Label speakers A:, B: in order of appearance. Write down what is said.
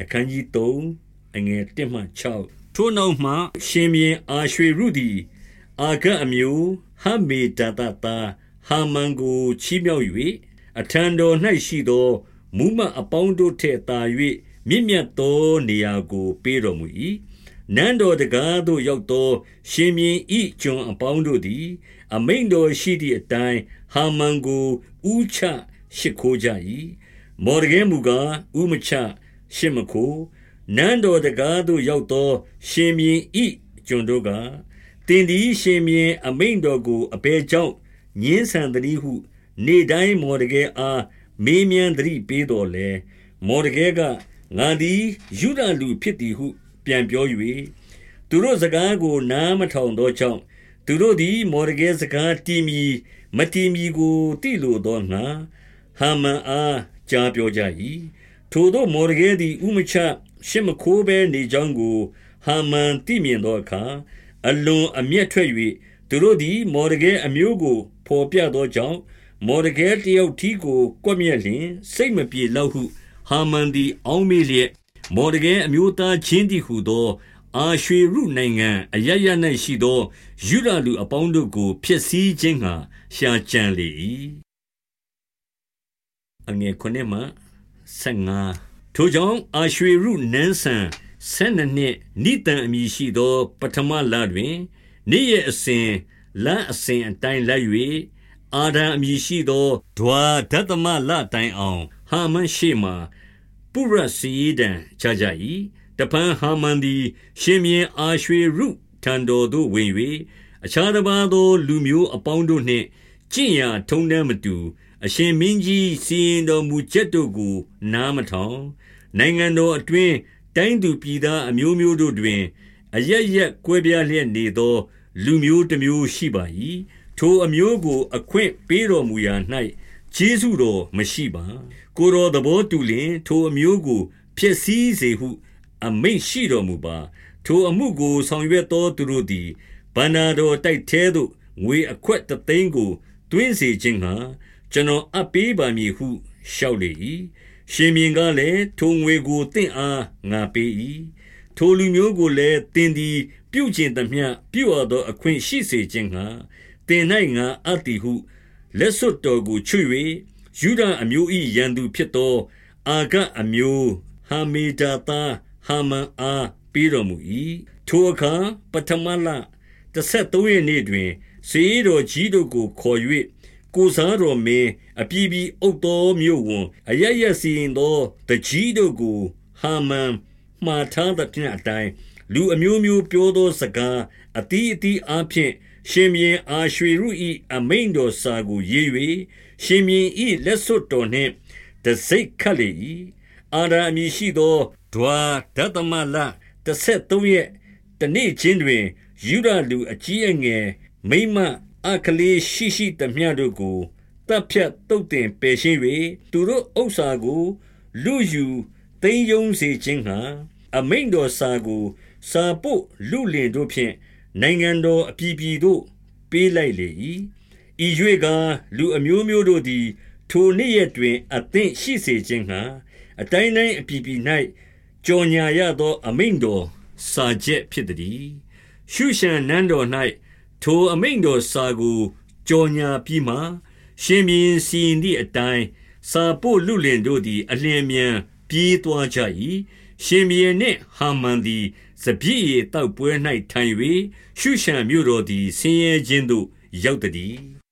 A: အခန်းကြီး3အငယ်1မှ6ထိုနောက်မှ ရှင်ဘင်အာရွှေရုသည်အာဂတ်အမျိုးဟမေတတတာဟာမန်ကိုချီးမြှောက်၍အထံတော်၌ရှိသောမူမအပေါင်းတို့ထက်သာ၍မြင့်မြတ်သောနေရာကိုပေးတော်မူ၏နန်းတော်တကားသို့ရောက်သော ရှင်ဘင်ဤကျွန်အပေါင်းတို့သည် အမိန်တော်ရှိသည့်အတိုင်းဟာမန်ကိုဥချရှိခိုးကြ၏မော်ဒကဲမူကားဥမချ ရှစ်မခိုနန်းတော်တကားသို့ရောက်သော ရှင်မြင်းဤကျွန်တို့ကတင်ဒီရှင်မြင်းအမိန်တော်ကိုအဘဲကြောင့်ညင်းဆန်တည်းဟု နေတိုင်းမော်ဒကဲအားမေးမြန်းတည်းပေးတော်လဲမော်ဒကဲကငါသည်ယူဒလူဖြစ်သည်ဟု ပြန်ပြော၍သူတို့စကားကိုနားမထောင်သောကြောင့်သူတို့သည် မော်ဒကဲစကားတီမီမတီမီကိုတိလိုသောငါဟာမန်အားကြားပြောကြ၏ ထိုသို့မော်ဒကဲသည်ဥမချရှစ်မခိုးဘဲနေကြောင်းကို ဟာမန်သိမြင်သောအခါအလွန်အမျက်ထွက်၍သူတို့သည်မော်ဒကဲအမျိုးကိုဖော်ပြသောကြောင့်မော်ဒကဲတယောက်ထီးကိုကွက်မြက်လျင် စိတ်မပြေလောက်ဟု ဟာမန်သည် အောင်းမေးလျက်မော်ဒကဲအမျိုးသားချင်းသည်ဟုသော အာရွှေရုနိုင်ငံအရရ၌ရှိသောယူဒလူအပေါင်းတို့ကိုဖျက်ဆီးခြင်းငှာရှာကြံလေ၏အငယ်9မှ 15ထိုကြောင့်အာရွှေရုနန်းဆန်ဆယ်နှစ်နှစ်နိတန်အမည်ရှိသော ပထမလတွင် နေ့ရက်အစဉ်လအစဉ်အတိုင်းလိုက်၍အာဒံအမည်ရှိသောဒွါဒသမလတိုင်အောင် ဟာမန်ရှိမှပုရစီဒံချကြ၏တပန်းဟာမန်သည် ရှင်မြင်းအာရွှေရုထံတော်သို့ဝင်၍အခြားတစ်ပါးသော လူမျိုးအပေါင်းတို့နှင့်ကျင့်ရာထုံးတမ်းမတူ အရှင်မင်းကြီးစီရင်တော်မူချက်တို့ကို နားမထောင်နိုင်ငံတော်အတွင်းတိုင်းသူပြည်သားအမျိုးမျိုးတို့တွင်အရရက်ကွဲပြားလျက်နေသော လူမျိုးတစ်မျိုးရှိပါ၏ထိုအမျိုးကို အခွင့်ပေးတော်မူရာ၌ခြေဆုတော်မရှိပါ ကိုတော်သဘောတူလျင် ထိုအမျိုးကိုဖျက်ဆီးစေဟု အမိန့်ရှိတော်မူပါ ထိုအမှုကိုဆောင်ရွက်သောသူတို့သည်ဗန္နာတော်တိုက်သေးသို့ငွေအခွက်တသိန်းကိုတွင်းစေခြင်းငှာ ကျွန်တော်အပ်ပေးပါမည်ဟုလျှောက်လေ၏ရှင်မြင်းကလည်းထိုငွေကိုတင့်အားငါပေး၏ထိုလူမျိုးကိုလည်းတင်သည်ပြုကျင်သမျှပြုအပ်သော အခွင့်ရှိစေခြင်းငှာတင်၌ငါအပ်သည်ဟုလက်စွပ်တော်ကိုချွတ်၍ယူဒအမျိုး၏ရန်သူဖြစ်သော အာဂတ်အမျိုးဟာမေဒါတာဟာမန်အားပေးတော်မူ၏ထိုအခါပထမလ13ရက်နေ့တွင်စေတော်ကြီးတို့ကိုခေါ်၍ ကိုစားတော်မင်းအပြည်ပြည်အုပ်သောမြို့ဝန်အရရစီရင်သောတကြီးတို့ကို ဟာမန်မှားထားသဖြင့်အတိုင်းလူအမျိုးမျိုးပြောသောစကားအတီးအတီးအားဖြင့်ရှင်မြင်းအာရွှေရုဤအမိန်တော်စာကိုရေး၍ရှင်မြင်းဤလက်စွပ်တော်နှင့်တစိတ်ခတ်လေ၏အာရာအမည်ရှိသောဒွါဒသမလ33ရက်တနေ့ချင်းတွင်ယူဒလူအကြီးအငယ်မိမ အခလေးရှိရှိသမျှတို့ကိုတပ်ဖြတ်တုတ်တင်ပယ်ရှင်း၍သူတို့ဥစ္စာကို လူယူသိမ်းယုံစေခြင်းဟံအမိန်တော်စာကိုစာပုတ်လူလင်တို့ဖြင့်နိုင်ငံတော်အပြည်ပြည်သို့ပေးလိုက်လေ၏ဤ၍ကလူအမျိုးမျိုးတို့သည် ထိုနေ့ရက်တွင် အသင့်ရှိစေခြင်းဟံအတိုင်းတိုင်းအပြည်ပြည်၌ကြော်ညာရသော အမိန်တော်စာချက်ဖြစ်သည်ရှုရှံနန်းတော်၌ ထိုအမိန့်တော်စာကိုကြော်ညာပြီးမှရှင်ဘင်းစီရင်သည့်အတိုင်းစာပို့လူလင်တို့သည် အလျင်မြန်ပြေးသွားကြ၏ရှင်ဘင်းနှင့်ဟာမန်သည်စပြည့်ရတောက်ပွဲ၌ထိုင်၍ရှုရှံမြို့တော်သည်ဆင်းရဲခြင်းသို့ရောက်သည်